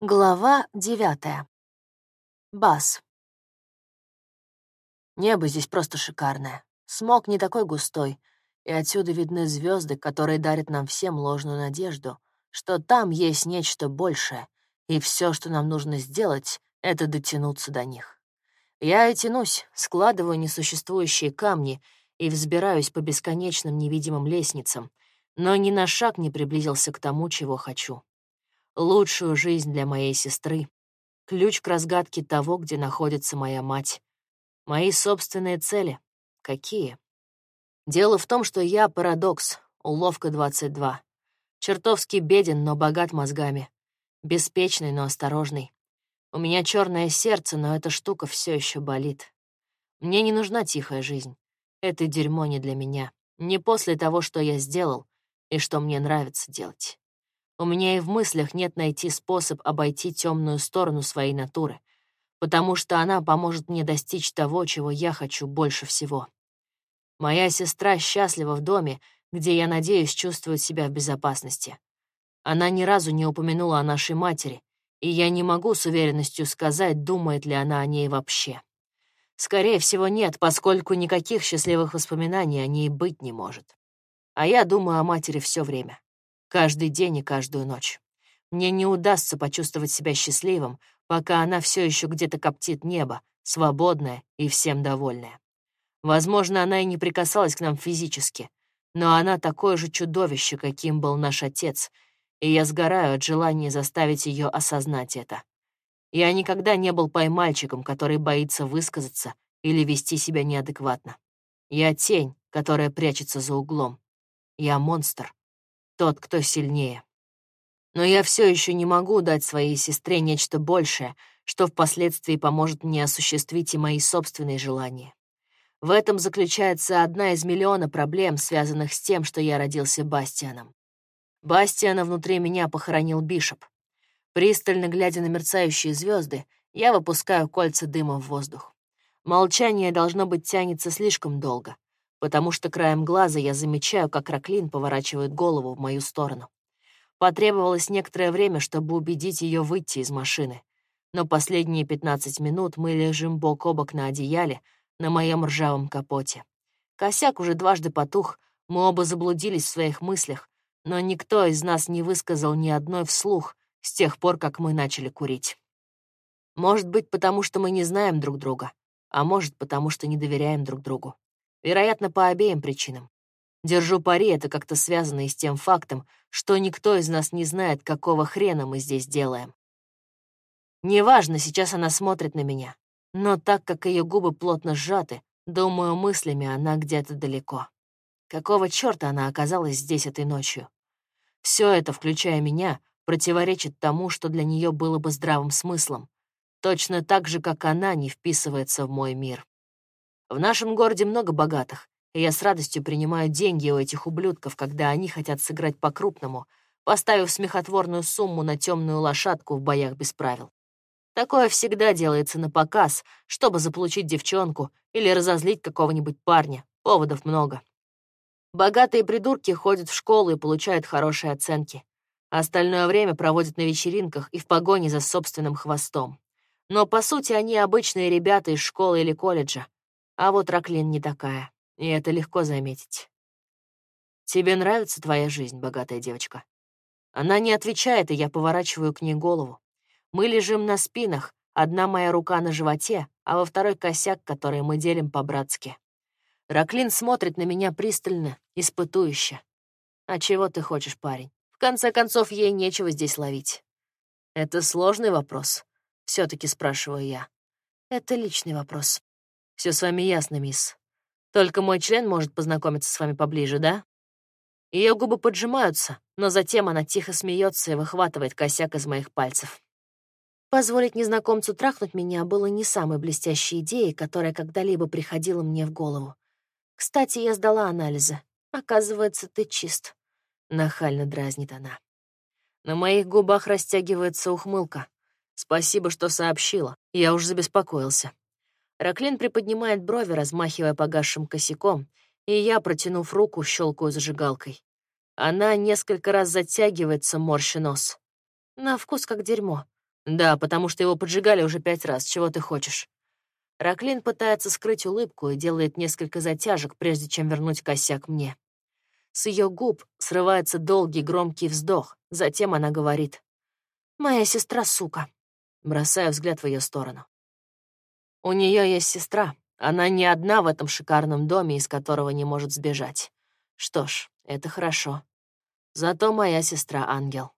Глава девятая. Бас. Небо здесь просто шикарное. Смог не такой густой, и отсюда видны звезды, которые дарят нам всем ложную надежду, что там есть нечто большее, и все, что нам нужно сделать, — это дотянуться до них. Я и тянусь, складываю несуществующие камни и взбираюсь по бесконечным невидимым лестницам, но ни на шаг не приблизился к тому, чего хочу лучшую жизнь для моей сестры, ключ к разгадке того, где находится моя мать. Мои собственные цели. Какие? Дело в том, что я парадокс, уловка 22. Чертовски беден, но богат мозгами. Беспечный, но осторожный. У меня черное сердце, но эта штука все еще болит. Мне не нужна тихая жизнь. Это дерьмо не для меня. Не после того, что я сделал и что мне нравится делать. У меня и в мыслях нет найти способ обойти темную сторону своей натуры, потому что она поможет мне достичь того, чего я хочу больше всего. Моя сестра счастлива в доме, где, я надеюсь, чувствует себя в безопасности. Она ни разу не упомянула о нашей матери, и я не могу с уверенностью сказать, думает ли она о ней вообще. Скорее всего, нет, поскольку никаких счастливых воспоминаний о ней быть не может. А я думаю о матери все время. Каждый день и каждую ночь. Мне не удастся почувствовать себя счастливым, пока она все еще где-то коптит небо, свободная и всем довольная. Возможно, она и не прикасалась к нам физически, но она такое же чудовище, каким был наш отец, и я сгораю от желания заставить ее осознать это. Я никогда не был поймальчиком, который боится высказаться или вести себя неадекватно. Я тень, которая прячется за углом. Я монстр, тот, кто сильнее. Но я все еще не могу дать своей сестре нечто большее, что впоследствии поможет мне осуществить и мои собственные желания. В этом заключается одна из миллиона проблем, связанных с тем, что я родился Бастианом. Бастиана внутри меня похоронил Бишоп. Пристально глядя на мерцающие звезды, я выпускаю кольца дыма в воздух. Молчание, должно быть, тянется слишком долго потому что краем глаза я замечаю, как Раклин поворачивает голову в мою сторону. Потребовалось некоторое время, чтобы убедить ее выйти из машины. Но последние 15 минут мы лежим бок о бок на одеяле на моем ржавом капоте. Косяк уже дважды потух, мы оба заблудились в своих мыслях, но никто из нас не высказал ни одной вслух с тех пор, как мы начали курить. Может быть, потому что мы не знаем друг друга, а может, потому что не доверяем друг другу. Вероятно, по обеим причинам. Держу пари, это как-то связано и с тем фактом, что никто из нас не знает, какого хрена мы здесь делаем. Неважно, сейчас она смотрит на меня, но так как ее губы плотно сжаты, думаю, мыслями она где-то далеко. Какого черта она оказалась здесь этой ночью? Все это, включая меня, противоречит тому, что для нее было бы здравым смыслом, точно так же, как она не вписывается в мой мир. В нашем городе много богатых, и я с радостью принимаю деньги у этих ублюдков, когда они хотят сыграть по-крупному, поставив смехотворную сумму на темную лошадку в боях без правил. Такое всегда делается на показ, чтобы заполучить девчонку или разозлить какого-нибудь парня. Поводов много. Богатые придурки ходят в школу и получают хорошие оценки. А остальное время проводят на вечеринках и в погоне за собственным хвостом. Но, по сути, они обычные ребята из школы или колледжа, а вот Раклин не такая, и это легко заметить. «Тебе нравится твоя жизнь, богатая девочка?» Она не отвечает, и я поворачиваю к ней голову. Мы лежим на спинах, одна моя рука на животе, а во второй косяк, который мы делим по-братски. Раклин смотрит на меня пристально, испытующе. «А чего ты хочешь, парень? В конце концов, ей нечего здесь ловить». «Это сложный вопрос», — все таки спрашиваю я. «Это личный вопрос», все с вами ясно, мисс. Только мой член может познакомиться с вами поближе, да? Ее губы поджимаются, но затем она тихо смеется и выхватывает косяк из моих пальцев. Позволить незнакомцу трахнуть меня было не самой блестящей идеей, которая когда-либо приходила мне в голову. Кстати, я сдала анализы. Оказывается, ты чист. Нахально дразнит она. На моих губах растягивается ухмылка. Спасибо, что сообщила. Я уж забеспокоился. Раклин приподнимает брови, размахивая погасшим косяком, и я, протянув руку, щелкаю зажигалкой. Она несколько раз затягивается, морщи нос. На вкус как дерьмо. Да, потому что его поджигали уже пять раз. Чего ты хочешь? Раклин пытается скрыть улыбку и делает несколько затяжек, прежде чем вернуть косяк мне. С ее губ срывается долгий громкий вздох. Затем она говорит. «Моя сестра, сука». Бросаю взгляд в ее сторону. У нее есть сестра. Она не одна в этом шикарном доме, из которого не может сбежать. Что ж, это хорошо. Зато моя сестра — ангел.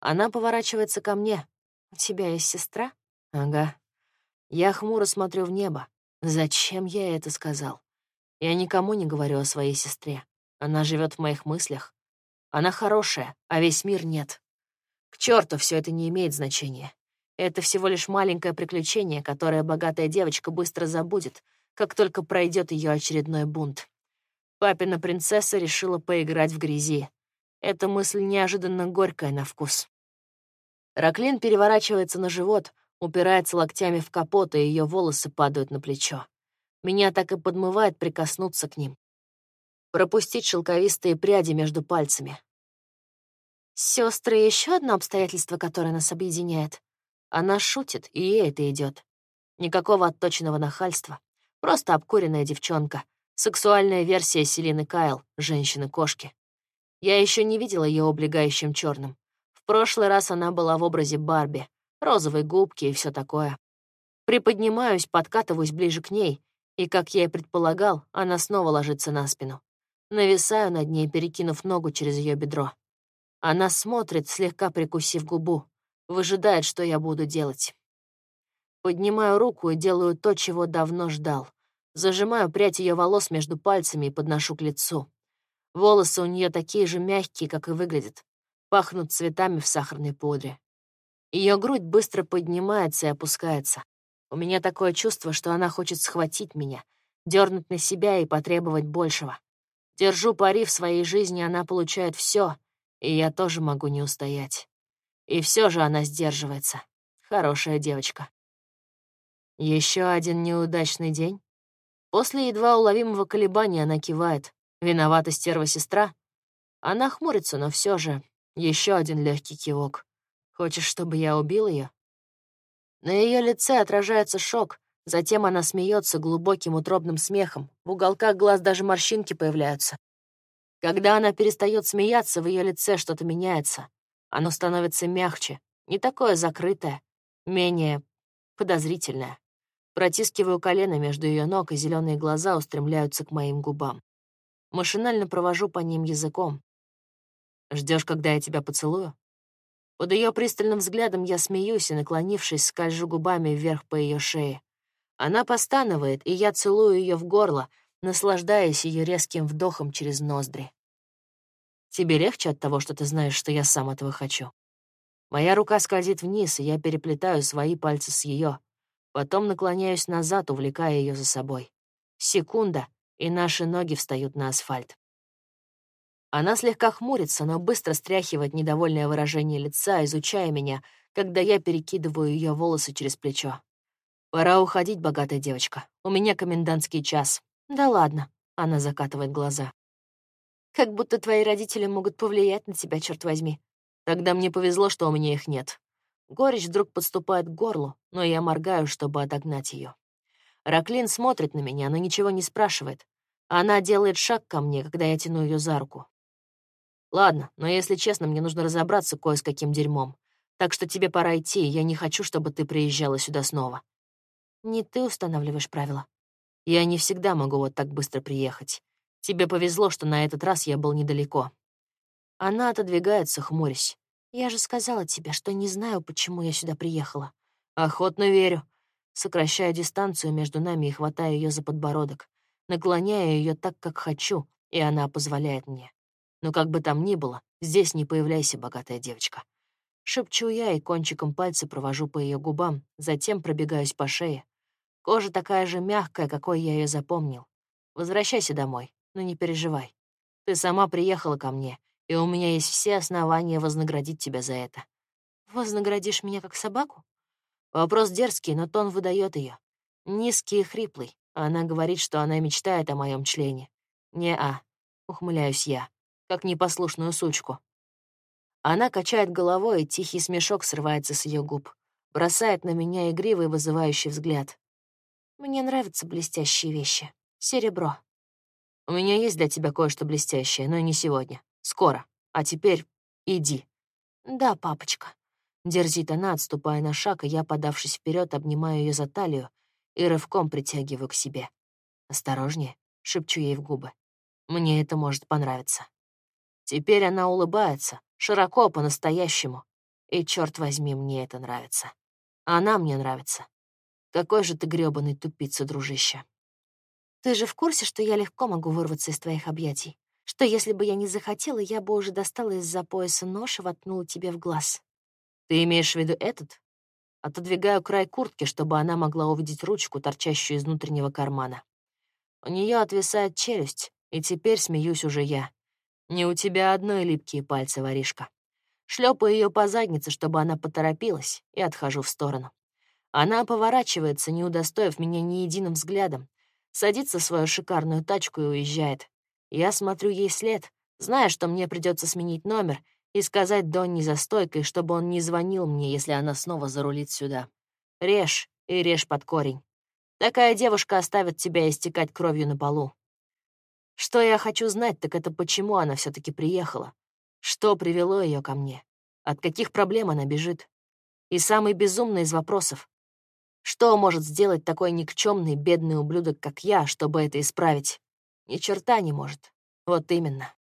Она поворачивается ко мне. «У тебя есть сестра?» «Ага». Я хмуро смотрю в небо. Зачем я это сказал? Я никому не говорю о своей сестре. Она живет в моих мыслях. Она хорошая, а весь мир нет. К черту, все это не имеет значения. Это всего лишь маленькое приключение, которое богатая девочка быстро забудет, как только пройдет ее очередной бунт. Папина принцесса решила поиграть в грязи. Эта мысль неожиданно горькая на вкус. Раклин переворачивается на живот, упирается локтями в капот, и ее волосы падают на плечо. Меня так и подмывает прикоснуться к ним. Пропустить шелковистые пряди между пальцами. Сестры еще одно обстоятельство, которое нас объединяет. Она шутит, и ей это идет. Никакого отточенного нахальства. Просто обкуренная девчонка. Сексуальная версия Селины Кайл, женщины-кошки. Я еще не видела ее облегающим черным. В прошлый раз она была в образе Барби, розовой губки и все такое. Приподнимаюсь, подкатываюсь ближе к ней, и, как я и предполагал, она снова ложится на спину. Нависаю над ней, перекинув ногу через ее бедро. Она смотрит, слегка прикусив губу, выжидает, что я буду делать. Поднимаю руку и делаю то, чего давно ждал. Зажимаю прядь ее волос между пальцами и подношу к лицу. Волосы у нее такие же мягкие, как и выглядят пахнут цветами в сахарной пудре. Ее грудь быстро поднимается и опускается. У меня такое чувство, что она хочет схватить меня, дернуть на себя и потребовать большего. Держу пари в своей жизни, она получает все, и я тоже могу не устоять. И все же она сдерживается. Хорошая девочка. Еще один неудачный день. После едва уловимого колебания она кивает. Виновата стерва сестра. Она хмурится, но все же еще один легкий кивок. Хочешь, чтобы я убил ее? На ее лице отражается шок, затем она смеется глубоким утробным смехом. В уголках глаз даже морщинки появляются. Когда она перестает смеяться, в ее лице что-то меняется. Оно становится мягче, не такое закрытое, менее подозрительное. Протискиваю колено между ее ног, и зеленые глаза устремляются к моим губам. Машинально провожу по ним языком. Ждешь, когда я тебя поцелую? Под ее пристальным взглядом я смеюсь и, наклонившись, скольжу губами вверх по ее шее. Она постанывает, и я целую ее в горло, наслаждаясь ее резким вдохом через ноздри. Тебе легче от того, что ты знаешь, что я сам этого хочу. Моя рука скользит вниз, и я переплетаю свои пальцы с ее. Потом наклоняюсь назад, увлекая ее за собой. Секунда, и наши ноги встают на асфальт. Она слегка хмурится, но быстро стряхивает недовольное выражение лица, изучая меня, когда я перекидываю ее волосы через плечо. «Пора уходить, богатая девочка. У меня комендантский час». «Да ладно», — она закатывает глаза. «Как будто твои родители могут повлиять на тебя, черт возьми. Тогда мне повезло, что у меня их нет». Горечь вдруг подступает к горлу, но я моргаю, чтобы отогнать ее. Раклин смотрит на меня, но ничего не спрашивает. Она делает шаг ко мне, когда я тяну ее за руку. Ладно, но если честно, мне нужно разобраться кое с каким дерьмом. Так что тебе пора идти, я не хочу, чтобы ты приезжала сюда снова. Не ты устанавливаешь правила. Я не всегда могу вот так быстро приехать. Тебе повезло, что на этот раз я был недалеко. Она отодвигается, хмурясь. Я же сказала тебе, что не знаю, почему я сюда приехала. Охотно верю. Сокращаю дистанцию между нами и хватаю ее за подбородок. Наклоняю ее так, как хочу, и она позволяет мне. Но как бы там ни было, здесь не появляйся, богатая девочка. Шепчу я и кончиком пальца провожу по ее губам, затем пробегаюсь по шее. Кожа такая же мягкая, какой я ее запомнил. Возвращайся домой, но не переживай. Ты сама приехала ко мне, и у меня есть все основания вознаградить тебя за это. Вознаградишь меня как собаку? Вопрос дерзкий, но тон выдает ее. Низкий и хриплый. Она говорит, что она мечтает о моем члене. Не-а, ухмыляюсь я как непослушную сучку. Она качает головой, и тихий смешок срывается с ее губ. Бросает на меня игривый вызывающий взгляд. Мне нравятся блестящие вещи. Серебро. У меня есть для тебя кое-что блестящее, но не сегодня. Скоро. А теперь иди. Да, папочка. Дерзит она, отступая на шаг, и я, подавшись вперед, обнимаю ее за талию и рывком притягиваю к себе. «Осторожнее», — шепчу ей в губы. «Мне это может понравиться». Теперь она улыбается, широко, по-настоящему. И, черт возьми, мне это нравится. Она мне нравится. Какой же ты грёбаный тупица, дружище. Ты же в курсе, что я легко могу вырваться из твоих объятий? Что если бы я не захотела, я бы уже достала из-за пояса нож и воткнула тебе в глаз? Ты имеешь в виду этот? Отодвигаю край куртки, чтобы она могла увидеть ручку, торчащую из внутреннего кармана. У нее отвисает челюсть, и теперь смеюсь уже я. Не у тебя одной липкие пальцы, воришка. Шлепаю ее по заднице, чтобы она поторопилась, и отхожу в сторону. Она поворачивается, не удостоив меня ни единым взглядом, садится в свою шикарную тачку и уезжает. Я смотрю ей след, зная, что мне придется сменить номер и сказать Донни за стойкой, чтобы он не звонил мне, если она снова зарулит сюда. Режь и режь под корень. Такая девушка оставит тебя истекать кровью на полу. Что я хочу знать, так это почему она все таки приехала. Что привело ее ко мне? От каких проблем она бежит? И самый безумный из вопросов. Что может сделать такой никчемный бедный ублюдок, как я, чтобы это исправить? Ни черта не может. Вот именно.